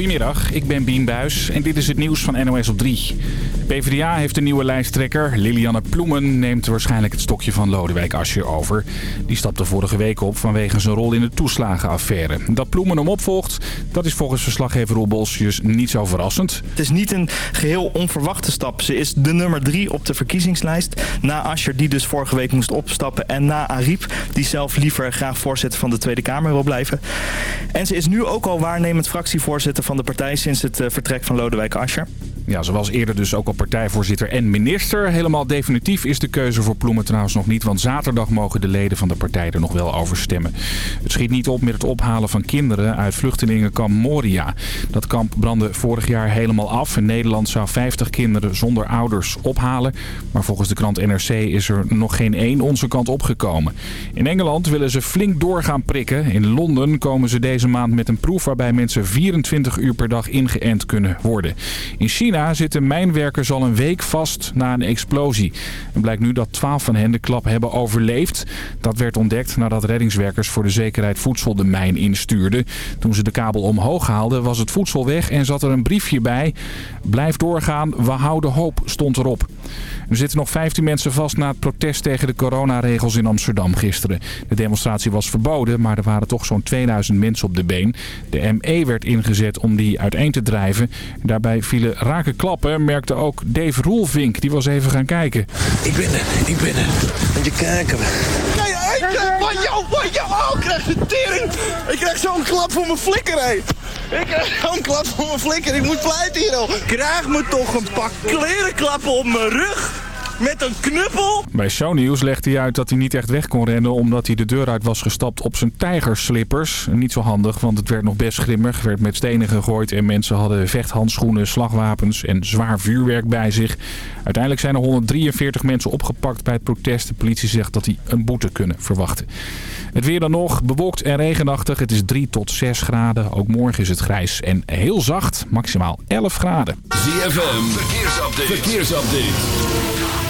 Goedemiddag, ik ben Bien Buis en dit is het nieuws van NOS op 3. PvdA heeft een nieuwe lijsttrekker. Lilianne Ploemen neemt waarschijnlijk het stokje van Lodewijk Asscher over. Die stapte vorige week op vanwege zijn rol in de toeslagenaffaire. Dat Ploemen hem opvolgt, dat is volgens verslaggever Roel Bolsjes niet zo verrassend. Het is niet een geheel onverwachte stap. Ze is de nummer drie op de verkiezingslijst. Na Asscher, die dus vorige week moest opstappen. En na Ariep, die zelf liever graag voorzitter van de Tweede Kamer wil blijven. En ze is nu ook al waarnemend fractievoorzitter van de partij sinds het eh, vertrek van Lodewijk Asscher. Ja, ze was eerder dus ook al partijvoorzitter en minister. Helemaal definitief is de keuze voor Ploemen trouwens nog niet... want zaterdag mogen de leden van de partij er nog wel over stemmen. Het schiet niet op met het ophalen van kinderen uit vluchtelingenkamp Moria. Dat kamp brandde vorig jaar helemaal af. En Nederland zou 50 kinderen zonder ouders ophalen. Maar volgens de krant NRC is er nog geen één onze kant opgekomen. In Engeland willen ze flink doorgaan prikken. In Londen komen ze deze maand met een proef... waarbij mensen 24 uur per dag ingeënt kunnen worden. In China zitten mijnwerkers al een week vast na een explosie. En blijkt nu dat 12 van hen de klap hebben overleefd. Dat werd ontdekt nadat reddingswerkers voor de zekerheid voedsel de mijn instuurden. Toen ze de kabel omhoog haalden was het voedsel weg en zat er een briefje bij. Blijf doorgaan, we houden hoop, stond erop. Er zitten nog 15 mensen vast na het protest tegen de coronaregels in Amsterdam gisteren. De demonstratie was verboden, maar er waren toch zo'n 2000 mensen op de been. De ME werd ingezet om die uiteen te drijven. Daarbij vielen rake klappen, merkte ook Dave Roelvink. Die was even gaan kijken. Ik ben er, ik ben er. Moet je kijken. Nee, van jou, van jou. Oh, ik krijg tering. Ik krijg zo'n klap voor mijn flikker. Ik krijg zo'n klap voor mijn flikker. Ik moet pleiten hier al. Krijg me toch een pak klerenklappen op mijn rug. Met een knuppel? Bij Shownieuws legde hij uit dat hij niet echt weg kon rennen... omdat hij de deur uit was gestapt op zijn tijgerslippers. Niet zo handig, want het werd nog best grimmig. werd met stenen gegooid en mensen hadden vechthandschoenen, slagwapens... en zwaar vuurwerk bij zich. Uiteindelijk zijn er 143 mensen opgepakt bij het protest. De politie zegt dat die een boete kunnen verwachten. Het weer dan nog, bewolkt en regenachtig. Het is 3 tot 6 graden. Ook morgen is het grijs en heel zacht, maximaal 11 graden. ZFM, verkeersupdate. verkeersupdate.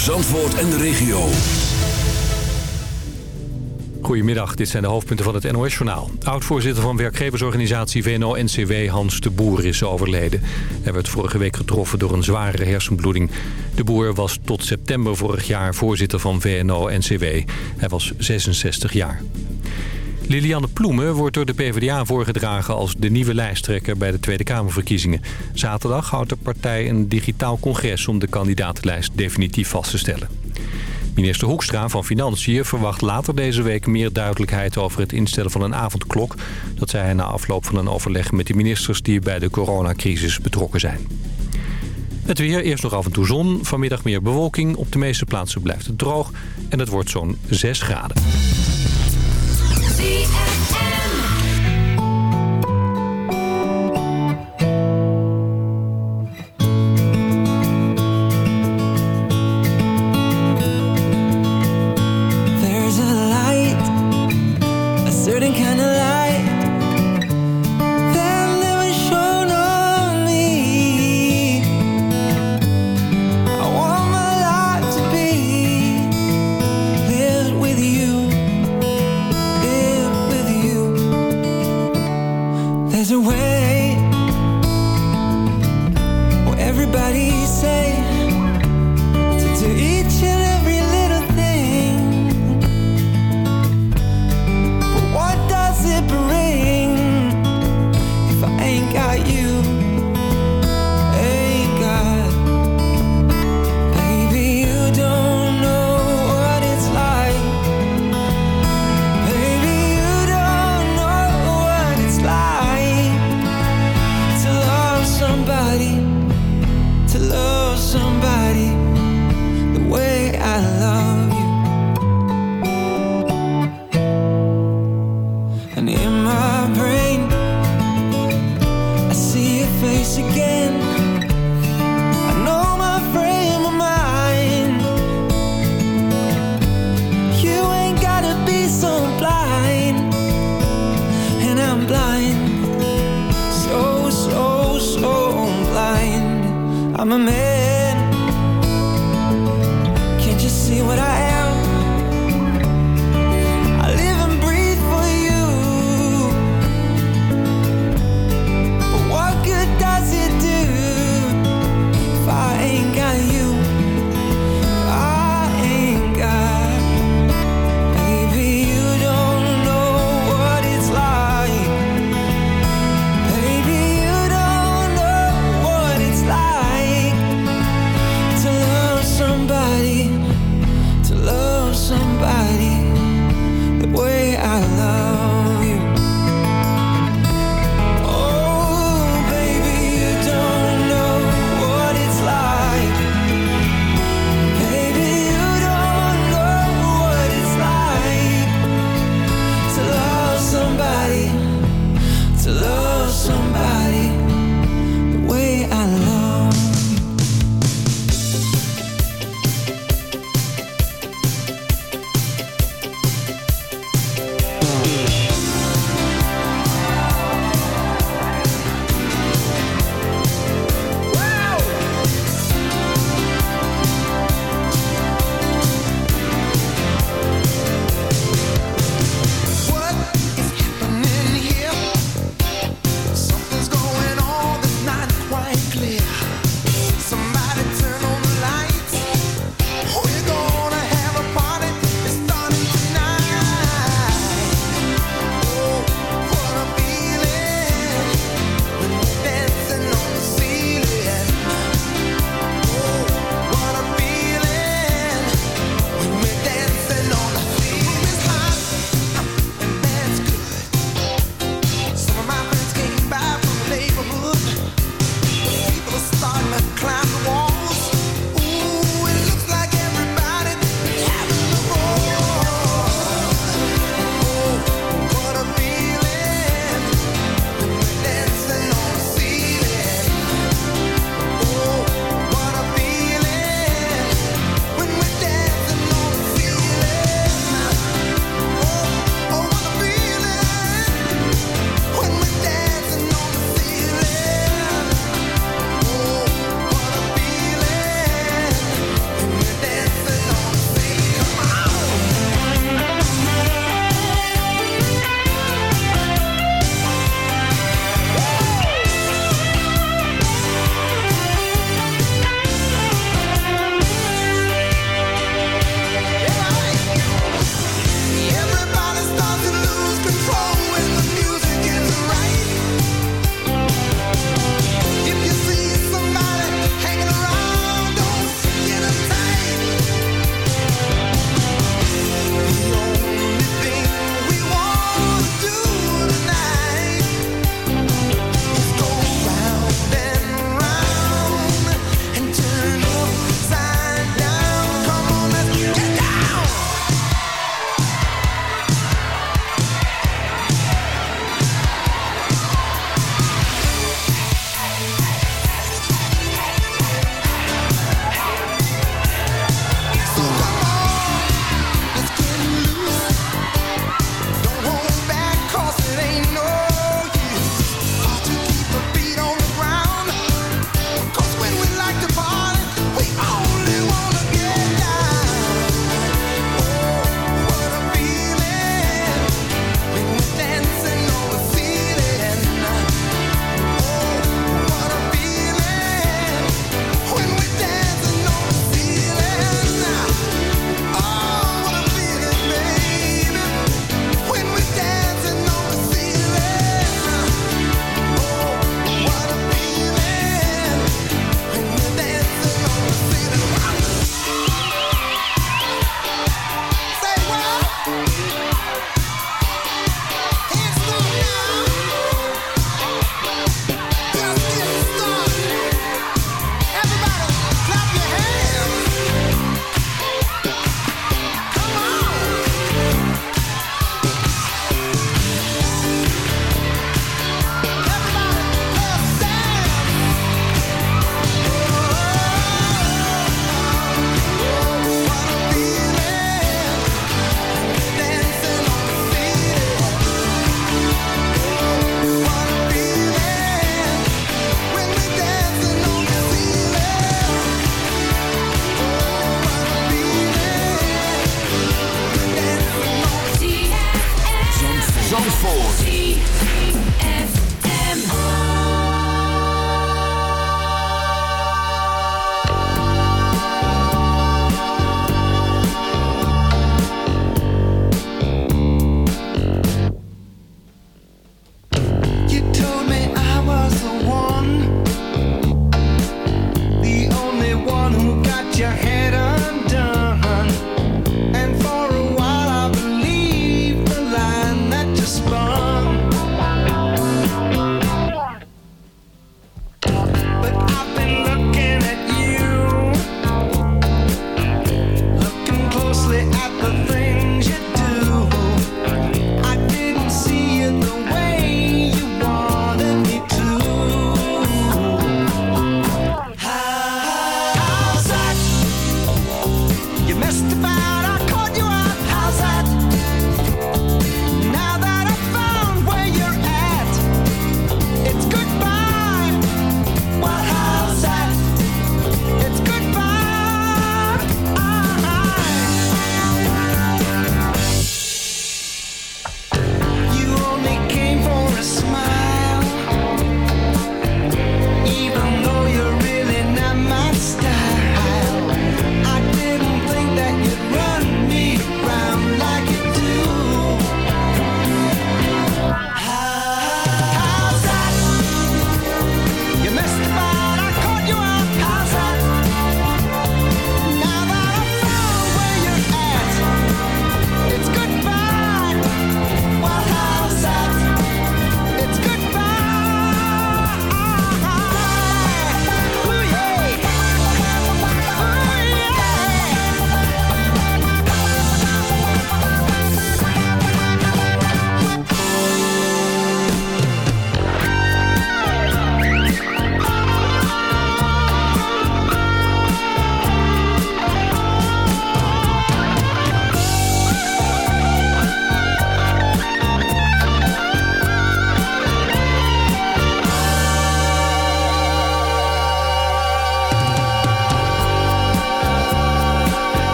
Zandvoort en de regio. Goedemiddag, dit zijn de hoofdpunten van het NOS-journaal. Oud-voorzitter van werkgeversorganisatie VNO-NCW Hans de Boer is overleden. Hij werd vorige week getroffen door een zware hersenbloeding. De Boer was tot september vorig jaar voorzitter van VNO-NCW. Hij was 66 jaar. Lilianne Ploemen wordt door de PvdA voorgedragen als de nieuwe lijsttrekker bij de Tweede Kamerverkiezingen. Zaterdag houdt de partij een digitaal congres om de kandidatenlijst definitief vast te stellen. Minister Hoekstra van Financiën verwacht later deze week meer duidelijkheid over het instellen van een avondklok. Dat zei hij na afloop van een overleg met de ministers die bij de coronacrisis betrokken zijn. Het weer, eerst nog af en toe zon, vanmiddag meer bewolking. Op de meeste plaatsen blijft het droog en het wordt zo'n 6 graden.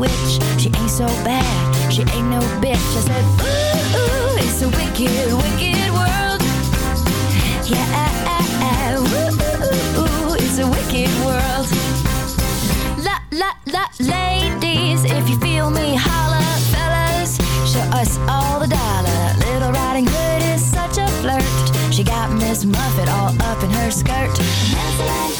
Witch. She ain't so bad, she ain't no bitch. I said, ooh, ooh it's a wicked, wicked world. Yeah, ah, ah, ah. ooh, ooh, ooh, it's a wicked world. La la la, ladies, if you feel me, holla, fellas. Show us all the dollar. Little Riding Hood is such a flirt. She got Miss Muffet all up in her skirt.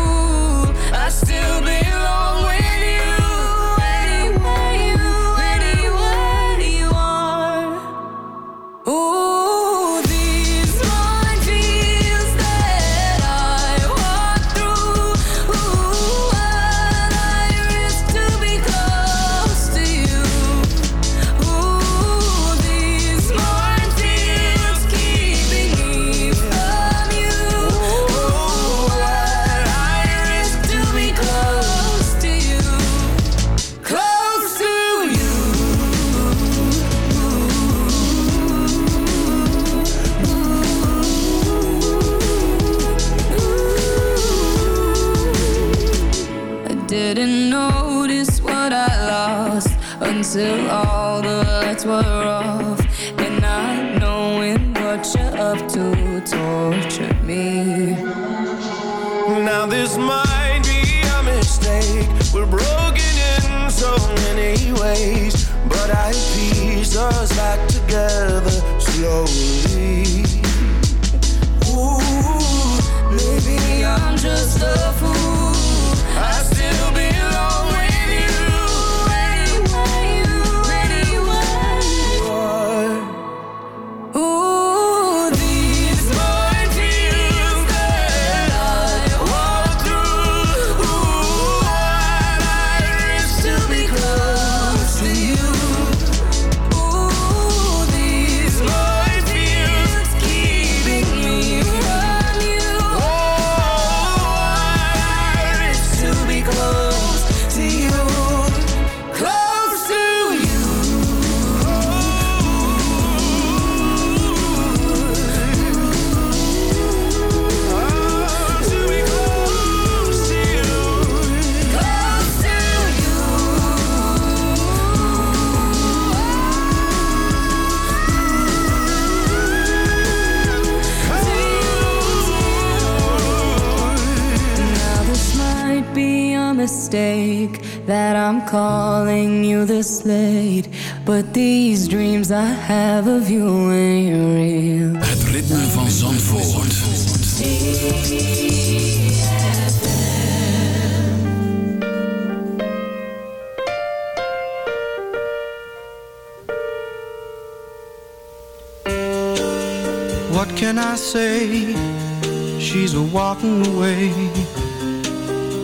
still be to tortured me. Now this might be a mistake. We're broken in so many ways, but I piece us back together slowly. Ooh, maybe I'm just a mistake that I'm calling you this late. But these dreams I have of you ain't real. Het ritme van Zandvoort. What can I say? She's a walking away